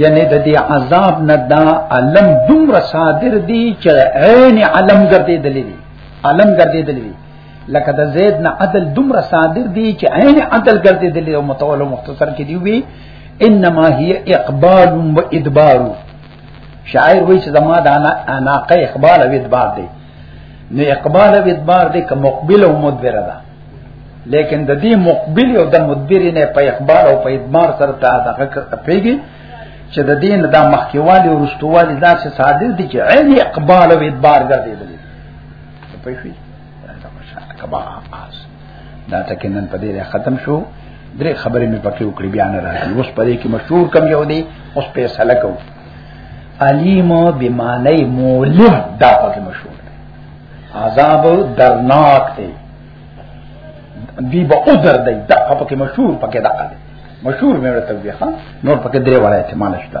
یعنی د دې عذاب نه دا علم دومره صادر دی چې عین علم ګرځېدلې دي علم ګرځېدلې دي لکه د زید نه عدل دومره صادر دی چې عین عدل ګرځېدلې او متول مختصر کې دی وی انما هي اقبال و ادبار شاعر وای چې زما د انا اناقه اقبال او ادبار دی نو اقبال او ادبار دی که مقبل او مدبر ده لیکن د دې مقبل او د مدبر نه په اقبال او په ادبار سره ته دغه پیږي چې د دین د مخکیوالي او رستوالي داسې ساده دي چې عین اقبال او ادبار ګرځي کبا آس دا تکي نن په دې ختم شو درې خبرې مې پکې وکړې بیا نه راځي اوس په دې کې مشهور کم یو دی اوس په سلا کو علیم بمانه مولم دا پکې مشهور دی عذاب درناک دی دی به او در دی دا پکې مشهور پکې دا دی مشهور مې ورته وی ها نور پکې درې وړای ته مالشتہ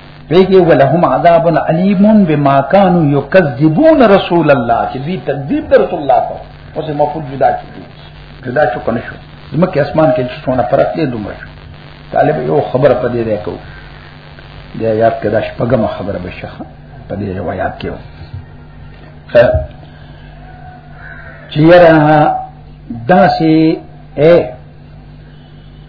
دیکھیے ولہم عذاب علیم بما كانوا يكذبون رسول الله چې دوی تکذیب در رسول الله کو اوس مفعول جدا کی جدا شو کنه شو زمکه اسمان کې چې څونه فرق دی دومره شو طالب یو خبر په دې راکو د یاد کدا شپږم خبر به شخه په دې روایت کې چیرې داسې اے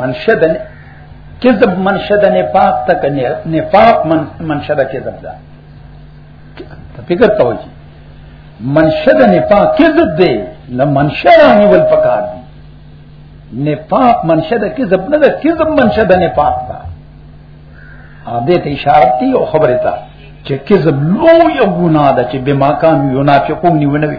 منشد کذب منشد نفاق تک نفاق من منشد کذب دا فکر کوی منشد نفاق کذب دی نه منشد نه ول پکار دی نفاق منشد کذب نه ده کذب منشد نفاق ده ا دې ته اشاره دی او خبره ده چې کذب لو یو ګناه ده چې بما کان یو نه چې کوم نیونه وي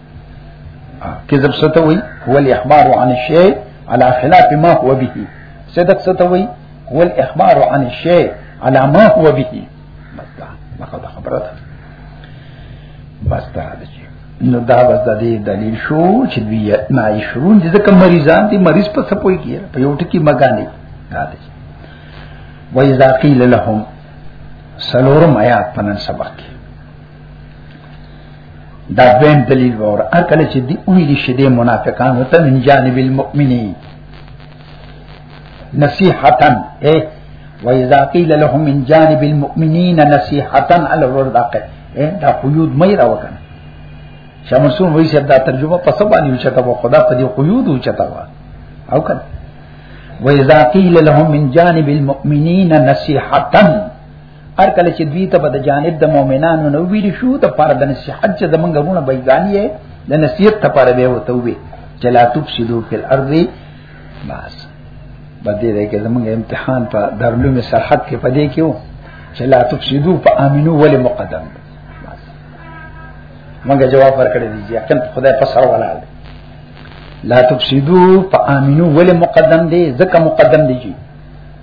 کذب ستوي هو الاخبار عن الشيء على خلاف ما هو به صدق ستوي هو الاخبار عن الشيء على ما هو به بس دا ما خبره ده بس دا ده نو دا بس د دې دلیل شو چې دوی ما شرون دي ځکه مریضان دي مریض په څه پوي کیږي په یو ټکی مګانی دا دي وایذا قیل لهم سلورم آیات پنن سبق کې دا دویم دلیل وور اکل چې دی وی دي شدې منافقان وته من جانب المؤمنین نصیحتا اے و اذا قیل لهم من جانب المؤمنین نصیحتا علی الرداق اے دا قیود مې را وکنه شمسون وی سب دا ترجمه په سبا نیو چتا و خدا په دې قیود و چتا و او کنه و اذا قیل لهم من جانب المؤمنین نصیحتا هر کله چې دوی ته د جانب د مؤمنانو نو ویل شو د پر د نصیحت چې زمونږ غوونه بېګانیه د نصیحت ته پر به وته وي چې لا تفسدو فی الارض بس بدې ده کې زمونږ امتحان په درلو می سرحد کې پدې کې وو چې لا تفسدو په امنو ول مقدم مونږ جواب ورکړی دی چې کله خدای په سره ولاله لا تفسدو په امنو ول مقدم دی ځکه مقدم دی چې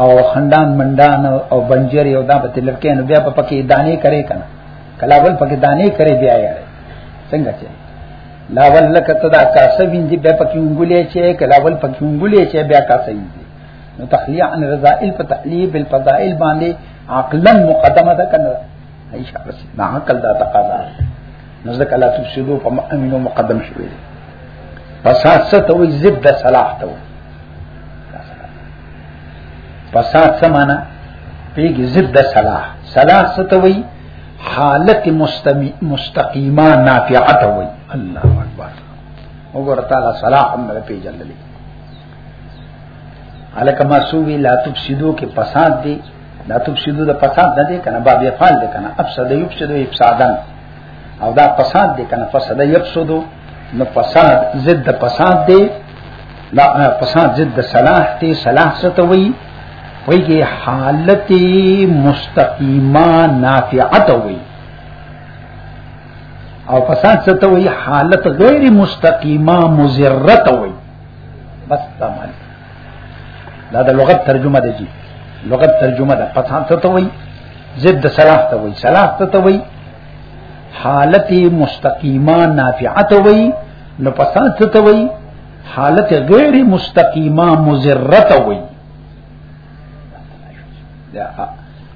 او خندان منډان او بنجر یو دا په تلر کې نو بیا په پکې دانې کرے کنه کلا بل پکې دانې کرے بیا یې څنګه چې لا ول لک تدا کاسه وینځي بیا پکې ونګولې چې کلا بل پکې ونګولې چې بیا کاسه وینځي نو تخلیه عن رضائل په تحلیه بالفضائل باندې عقلا مقدمه ده کنه عائشہ رس نه عقل دا تقاضا نو ځکه لا تفسدو په امینو مقدم شوی دی فساد څه ته وي ضد صلاح ته وي فساد څه معنا پیږي ضد صلاح صلاح څه ته وایي حالت مستقیمه نافعه ته وایي الله اکبر وګوره تعالی صلاح هم نه پیژندل الکه مسوی لا تفسدو کې فساد دی لا تفسدو د فساد نه دی کنه باب یفعل دی کنه افسد یفسد افسادن او دا فساد دی کنه فساد یفسدو نو فساد ضد فساد دی دا فساد ضد صلاح دی صلاح ستوي وی کی حالت مستقیمه نافعه وی او فساد ستوي حالت غیر مستقیمه مزرته وی بس تمام دا د لغت ترجمه دی جی لغت ترجمه ده پتان ته ته وای ضد صلاح ته وای صلاح ته ته وای حالت مستقیمه نافعه ته وای نو پتان ته ته وای حالت غیر مستقیمه مضره ته وای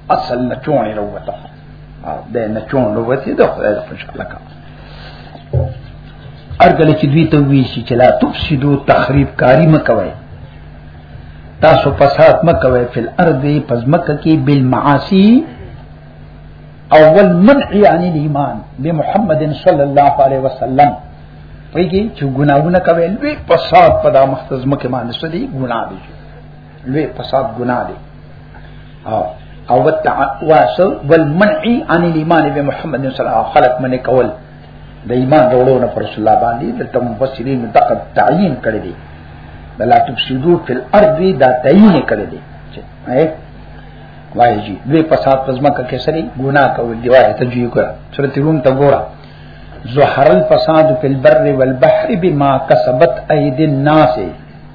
اصل نه چونه وروته او د نه چون نو وتی د خدای په شکل کا ار کله چې دوی ته وی شي چې لا تفسدو تخریب کاری مکوي تاسو فساد مکوي فل ارض پزمک کې بالمعاصی اول منع یعنی ایمان بمحمد صلی الله علیه وسلم پېږي چې ګناونه کوي لوی فساد په دامخ تزمک باندې سدي ګنا دي لوی فساد ګناه دی او او واسو والمنع عن الايمان بمحمد صلى الله عليه وسلم خلق من کول د ایمان وروړو پر رسول الله باندې د تم مفسرین دغه تعیین کړی دی بلا تفسدو فی الارض دا تعیین کړی دی چې وایي جی دوی فساد پزما کا کسری ګناه کول دی وایي ته جوړ کړه سورۃ روم ته ګوره زهر الفساد فی البر والبحر بما کسبت اید الناس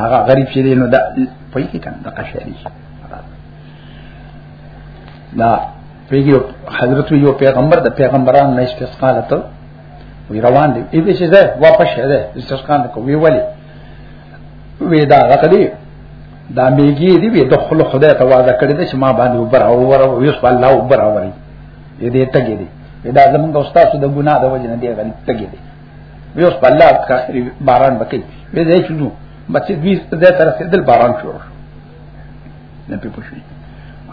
هغه غریب چې دی نو دا پیږي کنه د قشری دا پیږي حضرت یو پیغمبر د پیغمبران نه استسقا لته وی روان دی ای به چې ده واپس شه ده استسقا نه کوي ولی وی دا غدي دا میږي دی وی د خلق خدای ته وعده کړی ده چې ما باندې وبر او ور او یوس الله وبر او ور دې ته کې دی دا زمونږ استاد د ګناه د وجه نه دی غلط ته کې دی وی اوس په الله کاخري باران بکی وی دې شنو بچې دې دې تر څه دل باران شروع نه په پښې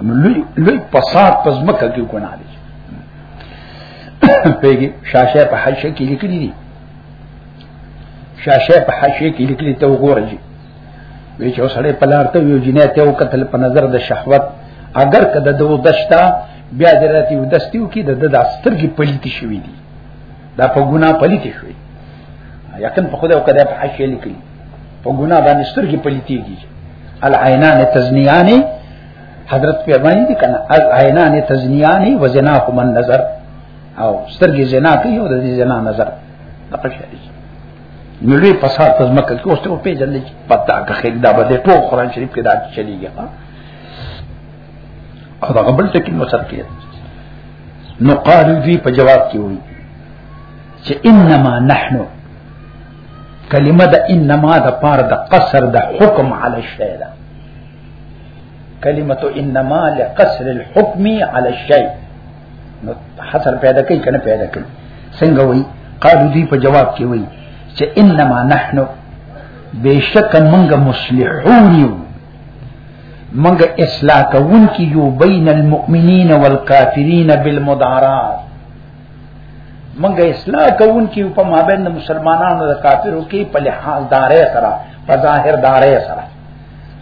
نو لوی لوی فساد پس مکه کې ګناه دي پیږي شاشه په حاشیه کې لیکلي دي شاشه په حاشیه کې لیکلي ته وګورئ وی چې اوسړې پلار ته یو جنې ته وکتل په نظر د شهوت اگر کده دو دشتا بیا درته ودستیو کې د د سترګې پلیتی شوې دي دا په ګنا پلیتی شوی یقین په خدای او کده په حاشیه لیکلی په ګنا باندې سترګې پلیتیږي العینان تزنیانی حضرت پیغمبر دي کنه العینان تزنیانی وزناهما النظر او سترګې زنا کوي او د زنا نظر دغه شی نو لوی فساد په ځمکه کې اوس ته په پیژندل چې پتا که خیر دا به ټول قرآن شریف کې دا چلیږي او دا بل ټکی مو سر کړی نو قالو دی په جواب کې وایي چې انما نحنو کلمه د انما د پار د قصر د حکم علی الشی ده کلمه انما لقصر الحكم علی الشی نو حصر پیدا کوي کنه پیدا کوي څنګه وایي قالو دی په جواب کې وایي چې انما نحنو بشک منګه مصلحون یو منګه اصلاح کون کی یو بین المؤمنین والکافرین بالمدارات منګه اصلاح کون کی په مابین د مسلمانانو د کافرو کې په لحاظ دارې سره په ظاهر دارې سره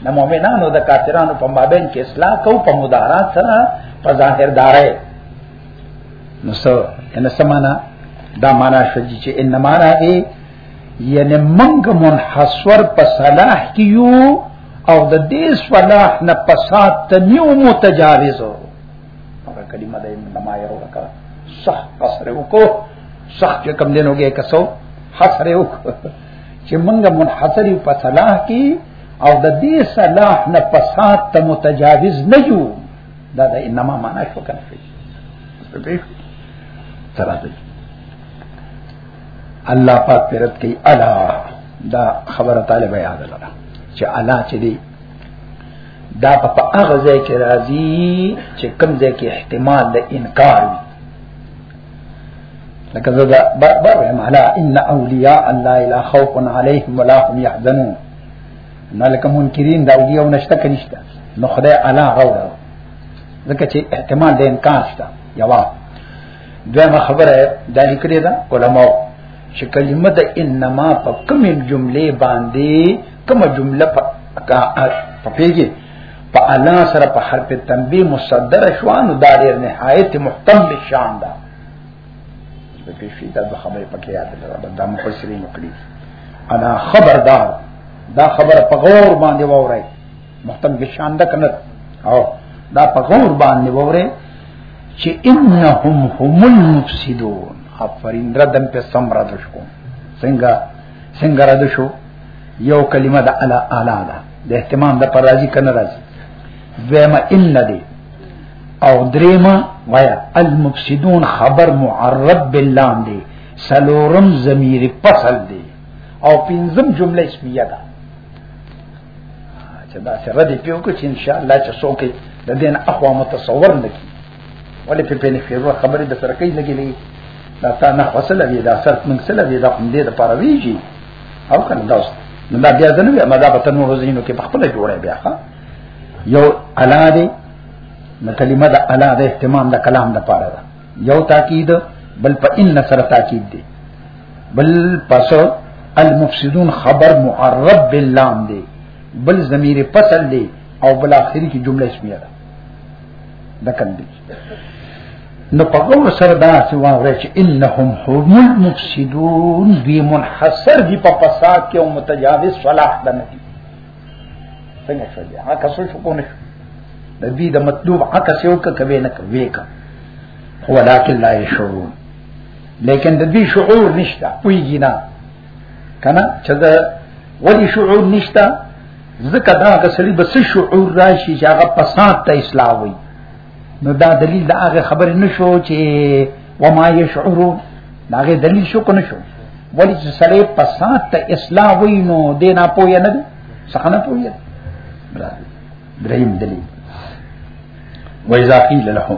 د مؤمنانو د کافرانو په مابین کې اصلاح کو په مدارات سره په ظاهر دارې نو سو ان سمانا دا معنا شو چې ان معنا دی یعنی منګه منحصر په صلاح کې یو او د دې صلاح نه پسات ته نیو متجاوز هغه کلمه د لما یو لکه صح قصر وکړو صح چې کم دینوږي کسو حصر وکړو چې موږ منحصر په صلاح کې او د دې صلاح نه پسات ته متجاوز نه یو دا د انما معنا شو کنه ترازی الله پاک پرد کوي الا دا خبره طالب یاد لره چې الا چې دی دا په هغه ځای کې راځي چې کوم ځای کې احتمال د انکار وي لکه زه دا بر وایم الا ان اولیاء الله لا خوف علیهم ولا هم يحزنون نه لکه منکرین دا اولیاء نشته کنيشته نو خدای الا غوړه ځکه چې احتمال د انکار شته یوه دغه خبره د لیکلې ده علماء چې کلمه د انما په کوم جمله باندې کوم جمله په په پیږي په انا سره په حرف تنبیه مصدر شوان او داریر نهایت محتم شان ده په پیښې دا د خبرې پکې یاد لرم دا مفسرین کړی انا خبردار دا خبره په غور باندې وورای محتم بشان ده کنه او دا په غور باندې وره چې انهم هم المفسدون افرین ردم په سم را دشکو څنګه څنګه را دشو یو کلمه د الا الا ده د اهتمام د پر راضی کنه راضی دویمه ان دی او دریمه ویا المفسدون خبر معرب باللام دی سلورم ضمیر فصل دی او پنځم جمله اسمیه ده چې دا سره دې پیو کې چې ان شاء الله چې څوک د دین اخوا متصور نکي ولې په پنه خیر خبرې د سره کوي نګي نه دا تا نه خپل وی دا سر من سره وی دا کوم دې د پاره ویږي او کنه دا نو دا بیا ځنه بیا مدا په نور ځینو کې خپل جوړه بیا ښا یو الا دې نو کلمه دا الا د اهتمام د کلام د پاره ده یو تاکید بل په ان سره تاکید دی بل پس المفسدون خبر معرب باللام دی بل ضمیر فصل دی او بل اخر کی جمله اسمیه ده د کندې نو په غو سره دا چې واوري چې انهم هم المفسدون دی منحصر دی په فساد کې او متجاوز صلاح ده نه دي څنګه شو دي هغه څه شو کو نه د دې د مطلوب عکس یو کبه نه کوي کا ولکن لا يشعرون لیکن د دې شعور نشته ویږي نه کنه چې دا ولی شعور نشته ځکه دا غسلی بس شعور راشي چې هغه پسات ته اصلاح وي نو دا دلیل دا هغه خبر نشو چې وما یشعرو دا هغه دلیل شو کنه شو ولی چې سړی پسات ته اصلاح وي نو دینا پوهه نه دي څنګه نه پوهه دریم دلیل وإذا قيل لهم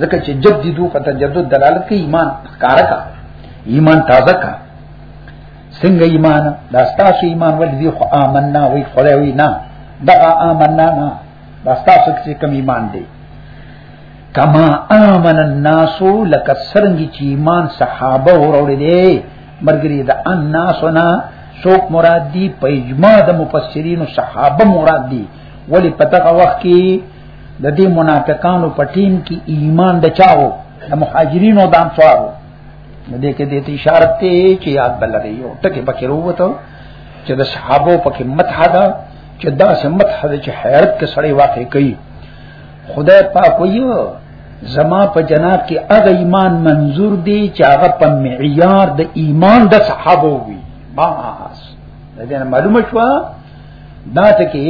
ځکه چې جدیدو په تجدد دلالت کوي ایمان ښکارا کا ایمان تازه کا څنګه ایمان دا ستاسو ایمان ول دی خو آمنا وی خدای وی نه دا آمنا نه دا ستاسو کې کوم ایمان دی کما آمن الناس لک سرنګ چې ایمان صحابه وروړي دي مرګري دا الناس نه څوک مراد دي په اجماع د مفسرین صحابه مراد دي ولی په دغه وخت کې د دې منافقانو په ټیم کې ایمان د چاو د مهاجرینو د انصارو نو دې کې د اشاره ته چې یاد بلغه یو ټکه پکې وروته چې د صحابه پکې متحده چې دا سمت حدا چې حیرت کې سړی واقع کوي خدای پاک ویو زما په جناب کې هغه ایمان منظور دی چې هغه په معیار د ایمان د صحابه وي باس دا معلومه شو دا ته کې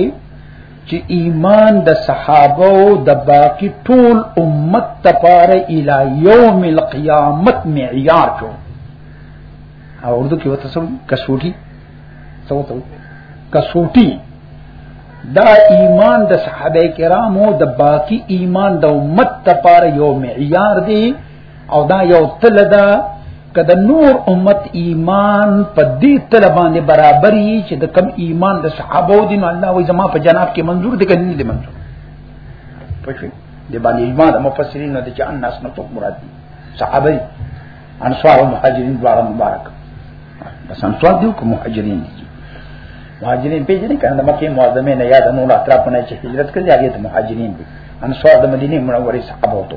چې ایمان د صحابه او د باقی ټول امت لپاره الی یوم القیامت معیار شو او اردو کې وته سم کسوټي سو ته کسوټي دا ایمان د صحابه کرامو د باقی ایمان د امت لپاره یو معیار دی او دا یو تل ده کله نور امت ایمان په دې تل باندې برابر یي چې د کم ایمان د صحابه او دین الله وي زما په جناب کې منظور دي کنه دې منظور پښې دې باندې اجماع د مفسرین د چې الناس نو تو مراد دي صحابه انصار او مهاجرین دواړه مبارک بس انصار دي او مهاجرین دي مهاجرین پیژنې کنه د مکه معظمه نه یاد نور اطرافونه چې هجرت کړي هغه ته مهاجرین دي انصار د مدینه منورې صحابه وته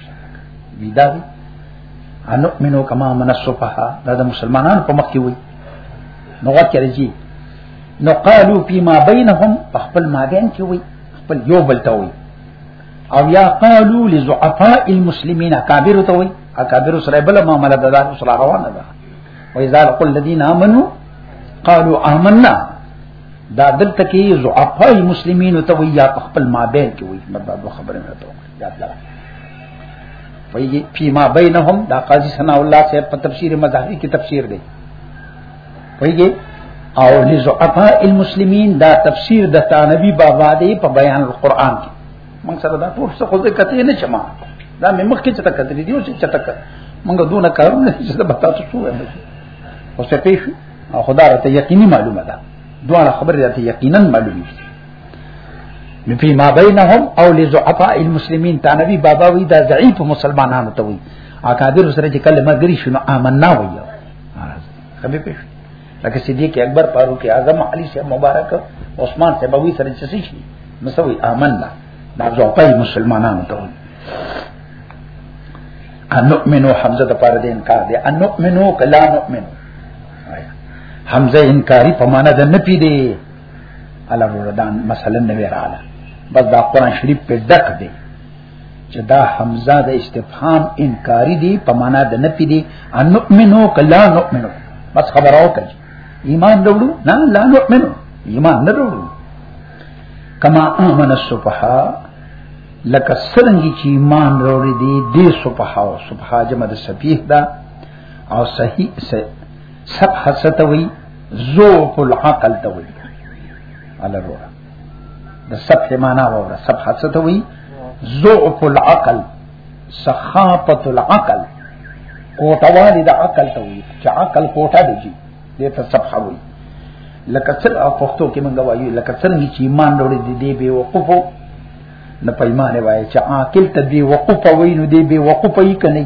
ویدا وی انو منو کما من الصفها دا د مسلمانانو په مخ کې وي نو وکړي جی نو قالو فيما بينهم خپل مابین کې وي خپل یو بل ته وي او یا قالو لزعفاء المسلمین اکابر ته وي اکابر سره بل معاملې د دار سره روانه ده وای ذال قل الذين امنوا قالوا آمنا دا دلته کې زعفاء المسلمین ته وي یا خپل مابین کې وي مطلب خبره نه ته دا سره وی فی ما بینهم دا قاضی ثنا الله سے په تفسیر مذهبی کی تفسیر دی ویږي او لزعفاء المسلمین دا تفسیر د تانبی بابا دی په بیان القرآن کې موږ سره دا ټول څه خو دې کته نه چما دا مې مخکې چته کتلې دی او چې چته کړ موږ دون کارونه چې دا بتا ته شو او څه پیښ او خدای ته یقیني معلومه ده دوه خبره ته یقینا معلومه نبی ما بینهم او لزعفاء المسلمین تا نبی بابا وی دا ضعیف مسلمانانو ته وی اکابر سره چې کلمه ګری شنو آمنا وی خبي پېښ لکه صدیق اکبر فاروق اعظم علی سے مبارک عثمان سے بوی سره چې شي مسوي آمنا دا ځوپای مسلمانانو ته وي ان نؤمنو حمزه د پاره د انکار دی ان نؤمنو کلا نؤمنو حمزه انکاری په معنا د نفي دی الله وردان مثلا نه وراله بس دا قران شریف په ډک دی چې دا حمزه د استفهام انکاری دی په معنا د نفي دی ان نؤمنو کلا نؤمنو بس خبر او کوي ایمان وروړو نه لا نؤمنو ایمان نه وروړو کما امن الصفحا لکه سرنګي چې ایمان وروړي دی د صفحا او صفحا جمع د سفیه دا او صحیح صحیح صفحه ستوي ضعف العقل ته وایي علي وروره د سبح معنا وروره سبح څه ته وایي ضعف العقل سخافت العقل کوټوالی د عقل ته وایي چې عقل کوټه دی دې ته سبح وایي لکه څنګه او پښتو کې مونږ وایو لکه څنګه چې ایمان وروړي دې دې به وقفو نه پېمانه وایي چې عاقل ته دې وقفه وینو دې به وقفه یې کني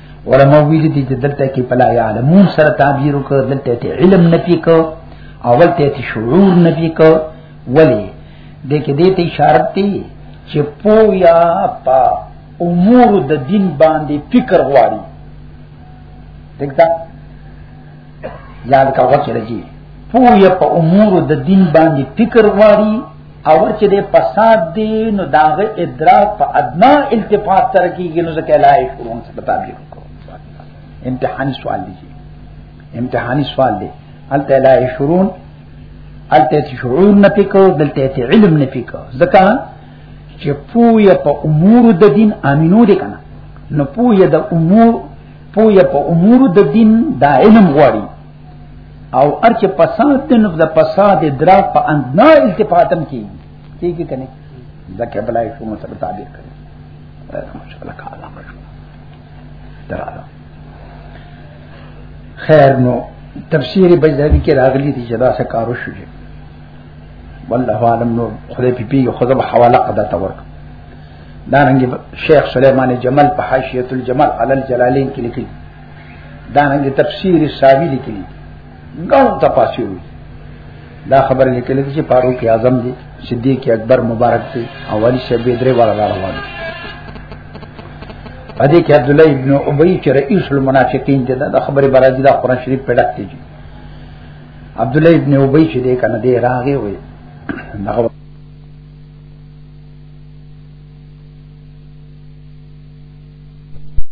علماء ویلي دي چې دلته کې پلا علمون سره تعبیر وکړ دلته ته علم نه پیکو اول ته ته شعور نه پیکو ولی د کې دې ته اشاره دي چې پویا په امور د دین باندې فکر غواړي دګدا یاد کا وکړه جی پویا په امور د دین باندې فکر غواړي او چې د فساد دی نو داغه ادراک په ادنا التفات سره کیږي نو ځکه لایق ورون څه مطابق امتحاني سوال دی امتحاني سوال دی الته لا شرون الته شعور نه پکو دلته علم نه پکو ځکه چې پوهه په امور د دین امینو دي کنه نو پوهه د امور پوهه په امور د دین دا علم غواړي او ارچ فساد ته نو د فساد درا په اندنا التفاتم کی کی کی کنه ځکه بلای شو مو سره تعبیر کړي ماشاءالله کاله مشو دراله خیر نو تفسیر بجدوی کې راغلی دی جدا سره کارو شو جی والله عالم نو خدای پی پی خو زما حواله ادا تور دارنګ شیخ سلیمان جمال په حاشیه الجمال علی الجلالین کې لیکلی دا نه تفسیر ساوی لیکلی ګڼ تفاسیر دا خبر لیکل چې فاروق اعظم دی صدیق اکبر مبارک دی اولی شبی درې والا روان دی ادي کې عبد الله ابن ابي چې رئیس المنافقین دی دا خبره برازي دا قران شریف په ډک دی عبد الله ابن ابي چې دی کنه دی راغی وي دغه